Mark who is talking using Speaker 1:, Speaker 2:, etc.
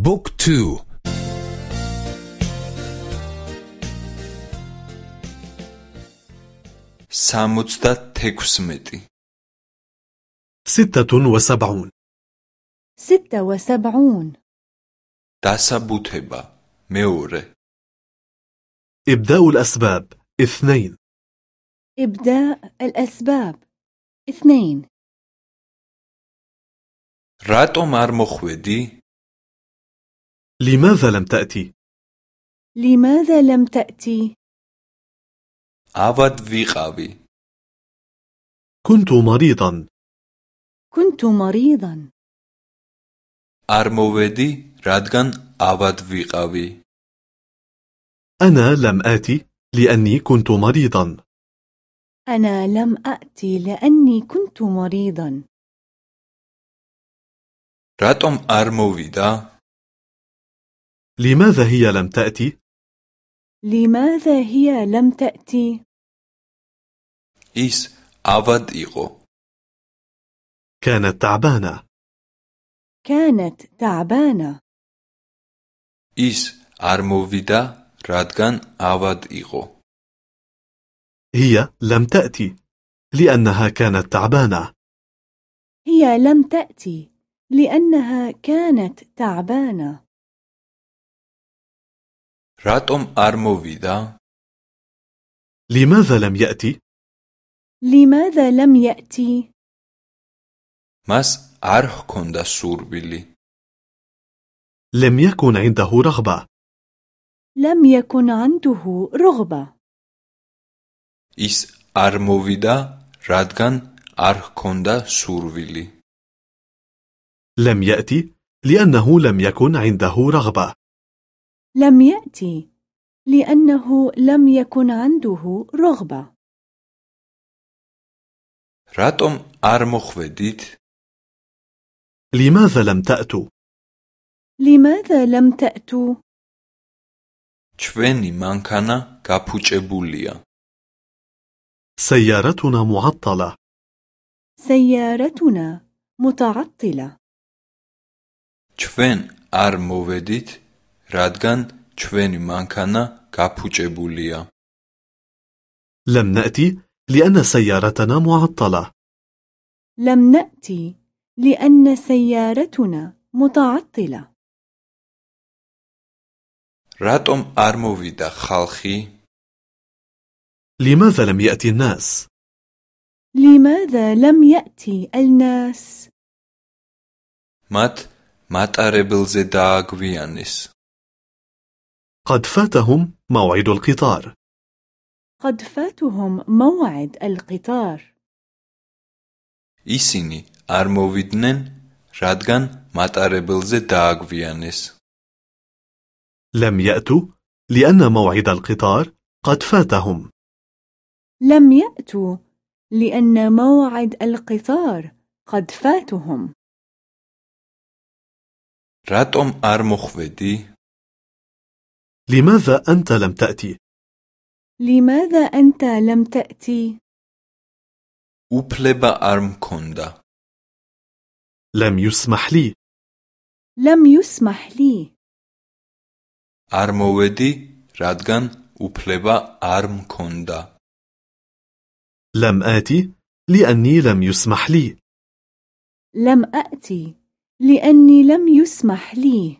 Speaker 1: Book
Speaker 2: two. სამოცდათექვსმეტი
Speaker 3: ستة وسبعون.
Speaker 4: ستة وسبعون.
Speaker 2: დასაბუთება. მეორე.
Speaker 3: إبداء الأسباب. اثنين.
Speaker 4: إبداء الأسباب. اثنين.
Speaker 2: راتو مار مخودي
Speaker 3: لماذا لم تأتي؟
Speaker 4: لماذا لم تأتي؟
Speaker 2: عود ذيقابي
Speaker 3: كنت مريضا.
Speaker 4: كنت مريضا.
Speaker 2: أرمودي رادغان عود ذيقابي
Speaker 3: أنا لم آتي لأني كنت مريضا.
Speaker 4: أنا لم آتي لأني كنت مريضا.
Speaker 2: راتم أرموويدا
Speaker 3: لماذا هي لم تأتي؟
Speaker 4: لماذا هي لم تأتي؟
Speaker 2: ის ავად იყო
Speaker 3: كانت تعبانة
Speaker 4: كانت تعبانة
Speaker 2: ის არ მოვიდა რადგან ავად იყო
Speaker 3: هي لم تأتي لأنها كانت تعبانة
Speaker 4: هي لم تأتي لأنها كانت تعبانة
Speaker 2: რატომ არ მოვიდა
Speaker 3: لماذا لم يأتي؟
Speaker 4: لماذا لم يأتي؟
Speaker 2: მას არ ჰქონდა სურვილი
Speaker 3: لم يكن عنده رغبة
Speaker 4: لم يكن عنده رغبة
Speaker 2: ის არ მოვიდა რადგან არ ჰქონდა სურვილი
Speaker 3: لم يأتي لأنه لم يكن عنده رغبة
Speaker 4: لم يأتي لأنه لم يكن عنده رغبة
Speaker 2: რატომ არ მოხვედით
Speaker 3: لماذا لم تأتوا؟
Speaker 4: لماذا لم تأتوا؟
Speaker 2: ჩვენი მანქანა გაფუჭებულია
Speaker 3: سيارتنا معطلة
Speaker 4: سيارتنا متعطلة
Speaker 2: ჩვენ არ მოვედით რადგან ჩვენი მანქანა გაფუჭებულია
Speaker 3: لم نأتي لأن سيارتنا معطلة
Speaker 4: لم نأتي لأن سيارتنا متعطلة
Speaker 2: რატომ არ მოვიდა ხალხი
Speaker 3: لماذا لم يأتي الناس؟
Speaker 4: لماذا لم يأتي الناس؟
Speaker 2: მათ მატარებელზე დააგვიანეს
Speaker 3: قد فاتهم موعد القطار
Speaker 4: قد فاتهم موعد القطار
Speaker 2: ისინი არ მოვიდნენ რადგან მატარებელზე დააგვიანეს
Speaker 3: لم يأتوا لأن موعد القطار قد فاتهم
Speaker 4: لم يأتوا لأن موعد القطار قد فاتهم
Speaker 2: რატომ არ მოხვედი
Speaker 3: لماذا أنت لم تأتي؟
Speaker 4: لماذا أنت لم تأتي؟
Speaker 2: უფლება არ მქონდა
Speaker 3: لم يسمح لي
Speaker 4: لم يسمح لي
Speaker 2: არ მოვედი რადგან უფლება არ მქონდა
Speaker 3: لم آتي لأني لم يسمح لي
Speaker 4: لم أأتي لأني لم يسمح لي